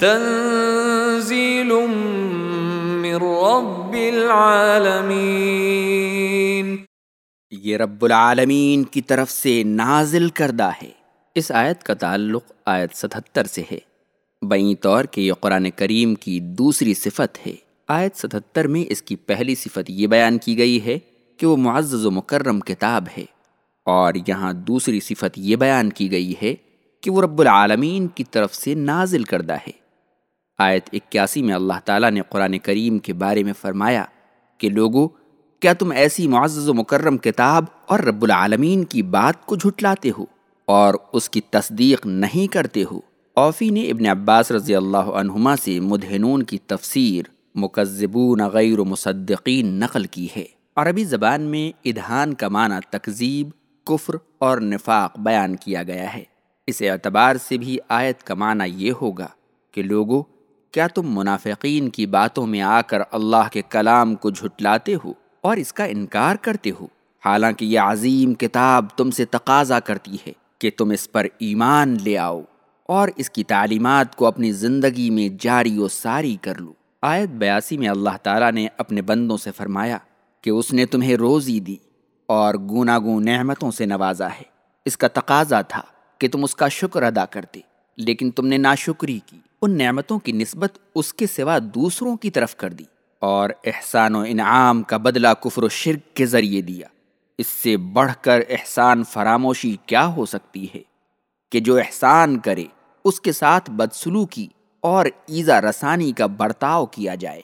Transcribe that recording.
تنزیل من رب العالمین یہ رب العالمین کی طرف سے نازل کردہ ہے۔ اس آیت کا تعلق آیت ستہتر سے ہے۔ بئیں طور کہ یہ قرآن کریم کی دوسری صفت ہے۔ آیت ستہتر میں اس کی پہلی صفت یہ بیان کی گئی ہے کہ وہ معزز و مکرم کتاب ہے۔ اور یہاں دوسری صفت یہ بیان کی گئی ہے کہ وہ رب العالمین کی طرف سے نازل کردہ ہے۔ آیت اکیاسی میں اللہ تعالیٰ نے قرآن کریم کے بارے میں فرمایا کہ لوگو، کیا تم ایسی معزز و مکرم کتاب اور رب العالمین کی بات کو جھٹلاتے ہو اور اس کی تصدیق نہیں کرتے ہو؟ اوفی نے ابن عباس رضی اللہ عنہما سے مدہنون کی تفسیر مکذبون غیر مصدقین نقل کی ہے۔ عربی زبان میں ادہان کا معنی تکذیب، کفر اور نفاق بیان کیا گیا ہے۔ اس اعتبار سے بھی آیت کا معنی یہ ہوگا کہ لوگو کیا تم منافقین کی باتوں میں آ کر اللہ کے کلام کو جھٹلاتے ہو اور اس کا انکار کرتے ہو؟ حالانکہ یہ عظیم کتاب تم سے تقاضا کرتی ہے کہ تم اس پر ایمان لے آؤ اور اس کی تعلیمات کو اپنی زندگی میں جاری و ساری کر لو۔ آیت بیاسی میں اللہ تعالیٰ نے اپنے بندوں سے فرمایا کہ اس نے تمہیں روزی دی اور گوناگون نعمتوں سے نوازا ہے۔ اس کا تقاضا تھا کہ تم اس کا شکر ادا کرتے، لیکن تم نے ناشکری کی۔ ان نعمتوں کی نسبت اس کے سوا دوسروں کی طرف کر دی اور احسان و انعام کا بدلہ کفر و شرک کے ذریعے دیا۔ اس سے بڑھ کر احسان فراموشی کیا ہو سکتی ہے کہ جو احسان کرے، اس کے ساتھ بدسلوکی اور ایزا رسانی کا برتاؤ کیا جائے۔